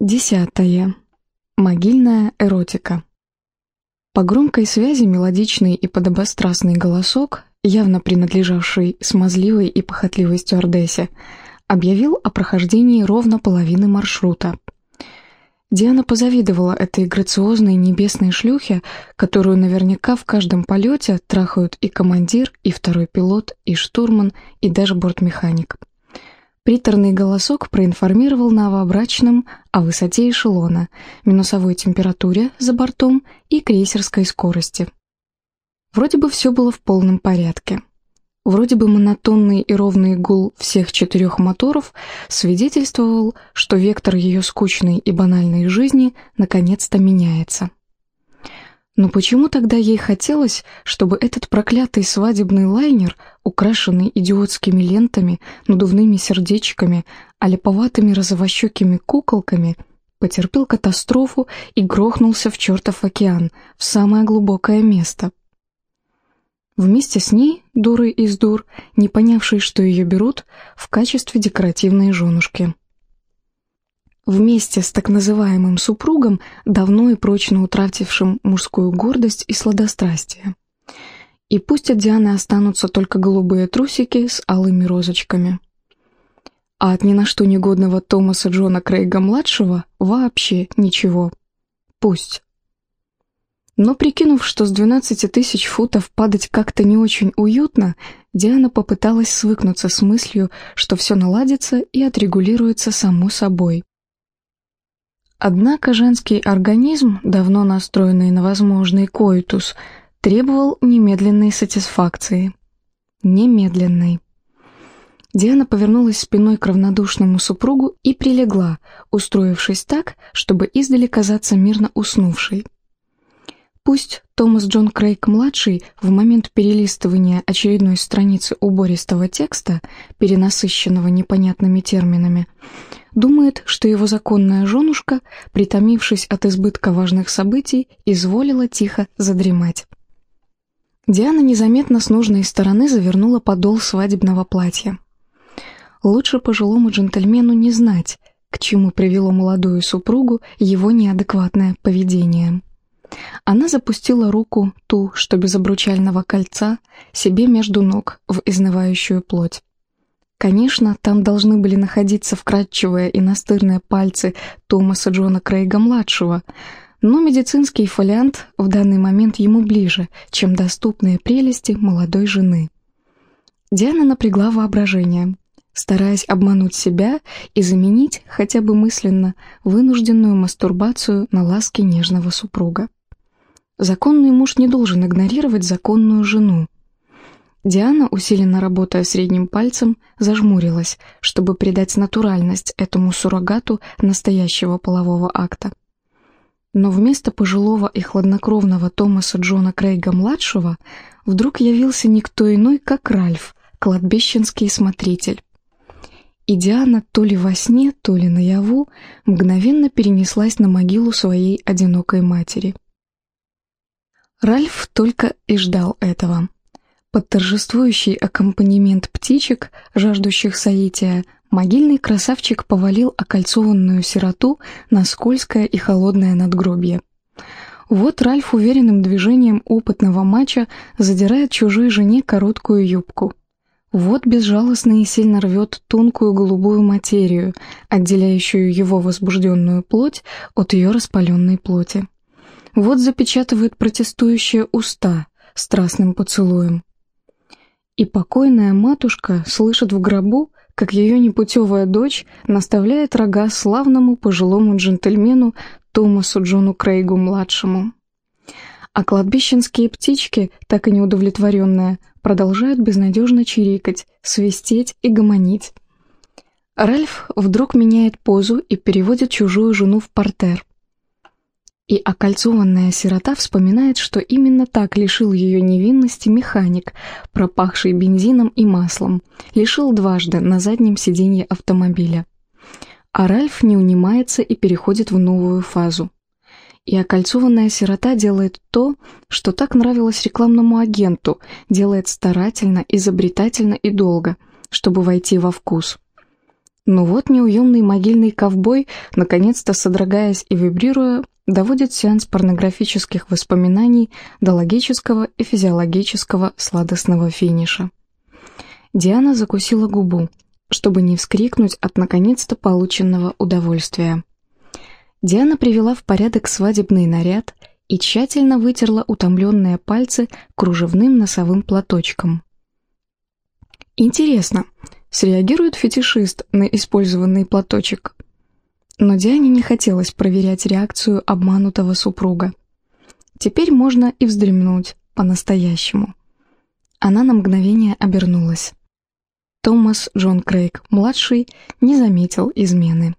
Десятое. Могильная эротика. По громкой связи мелодичный и подобострастный голосок, явно принадлежавший смазливой и похотливой стюардессе, объявил о прохождении ровно половины маршрута. Диана позавидовала этой грациозной небесной шлюхе, которую наверняка в каждом полете трахают и командир, и второй пилот, и штурман, и даже бортмеханик. Приторный голосок проинформировал новобрачным о высоте эшелона, минусовой температуре за бортом и крейсерской скорости. Вроде бы все было в полном порядке. Вроде бы монотонный и ровный гул всех четырех моторов свидетельствовал, что вектор ее скучной и банальной жизни наконец-то меняется. Но почему тогда ей хотелось, чтобы этот проклятый свадебный лайнер, украшенный идиотскими лентами, надувными сердечками, а липоватыми розовощекими куколками, потерпел катастрофу и грохнулся в чертов океан, в самое глубокое место? Вместе с ней, дурой из дур, не понявшей, что ее берут, в качестве декоративной женушки вместе с так называемым супругом, давно и прочно утратившим мужскую гордость и сладострастие. И пусть от Дианы останутся только голубые трусики с алыми розочками. А от ни на что негодного Томаса Джона Крейга-младшего вообще ничего. Пусть. Но прикинув, что с 12 тысяч футов падать как-то не очень уютно, Диана попыталась свыкнуться с мыслью, что все наладится и отрегулируется само собой. Однако женский организм, давно настроенный на возможный коитус, требовал немедленной сатисфакции. Немедленной. Диана повернулась спиной к равнодушному супругу и прилегла, устроившись так, чтобы издали казаться мирно уснувшей. Пусть Томас Джон Крейг-младший в момент перелистывания очередной страницы убористого текста, перенасыщенного непонятными терминами, думает, что его законная женушка, притомившись от избытка важных событий, изволила тихо задремать. Диана незаметно с нужной стороны завернула подол свадебного платья. Лучше пожилому джентльмену не знать, к чему привело молодую супругу его неадекватное поведение. Она запустила руку, ту, что без обручального кольца, себе между ног в изнывающую плоть. Конечно, там должны были находиться вкрадчивые и настырные пальцы Томаса Джона Крейга-младшего, но медицинский фолиант в данный момент ему ближе, чем доступные прелести молодой жены. Диана напрягла воображение, стараясь обмануть себя и заменить, хотя бы мысленно, вынужденную мастурбацию на ласки нежного супруга. Законный муж не должен игнорировать законную жену, Диана, усиленно работая средним пальцем, зажмурилась, чтобы придать натуральность этому суррогату настоящего полового акта. Но вместо пожилого и хладнокровного Томаса Джона Крейга-младшего вдруг явился никто иной, как Ральф, кладбищенский смотритель. И Диана то ли во сне, то ли наяву мгновенно перенеслась на могилу своей одинокой матери. Ральф только и ждал этого. Под торжествующий аккомпанемент птичек, жаждущих соития, могильный красавчик повалил окольцованную сироту на скользкое и холодное надгробье. Вот Ральф уверенным движением опытного мача задирает чужой жене короткую юбку. Вот безжалостно и сильно рвет тонкую голубую материю, отделяющую его возбужденную плоть от ее распаленной плоти. Вот запечатывает протестующие уста страстным поцелуем. И покойная матушка слышит в гробу, как ее непутевая дочь наставляет рога славному пожилому джентльмену Томасу Джону Крейгу-младшему. А кладбищенские птички, так и неудовлетворенные, продолжают безнадежно чирикать, свистеть и гомонить. Ральф вдруг меняет позу и переводит чужую жену в портер. И окольцованная сирота вспоминает, что именно так лишил ее невинности механик, пропахший бензином и маслом, лишил дважды на заднем сиденье автомобиля. А Ральф не унимается и переходит в новую фазу. И окольцованная сирота делает то, что так нравилось рекламному агенту, делает старательно, изобретательно и долго, чтобы войти во вкус. Но вот неуемный могильный ковбой, наконец-то содрогаясь и вибрируя, доводит сеанс порнографических воспоминаний до логического и физиологического сладостного финиша. Диана закусила губу, чтобы не вскрикнуть от наконец-то полученного удовольствия. Диана привела в порядок свадебный наряд и тщательно вытерла утомленные пальцы кружевным носовым платочком. Интересно, среагирует фетишист на использованный платочек? Но Диане не хотелось проверять реакцию обманутого супруга. Теперь можно и вздремнуть по-настоящему. Она на мгновение обернулась. Томас Джон Крейг, младший, не заметил измены.